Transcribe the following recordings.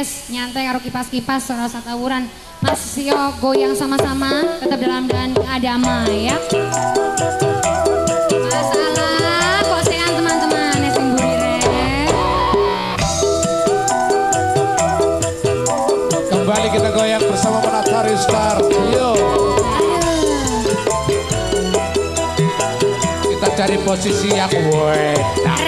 wes nyantai karo kipas-kipas soal satawuran. Mas yo goyang sama-sama tetap dalam dan agama ya. Masalah Kita cari posisi yang enak.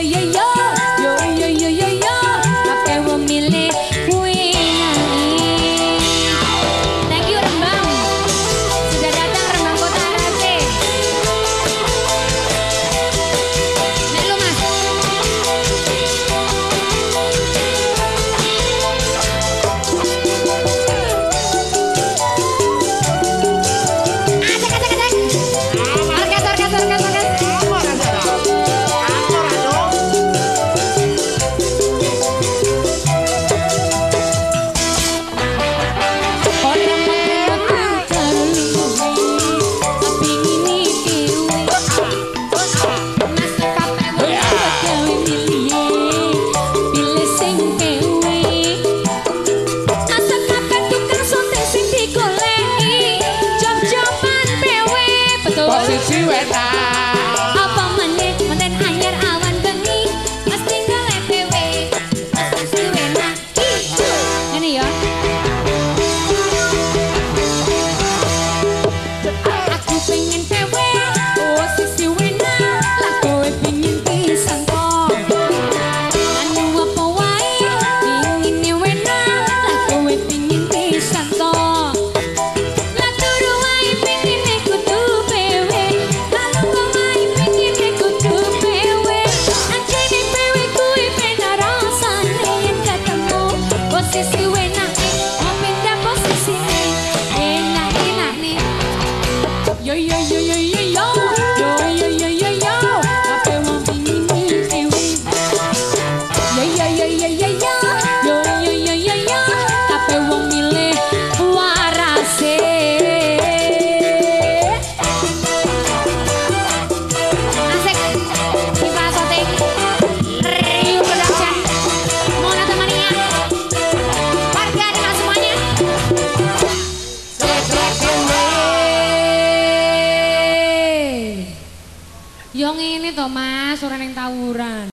yeah, yeah. Hola. yo yo yo yo yo. ini to mas, ora ning tawuran.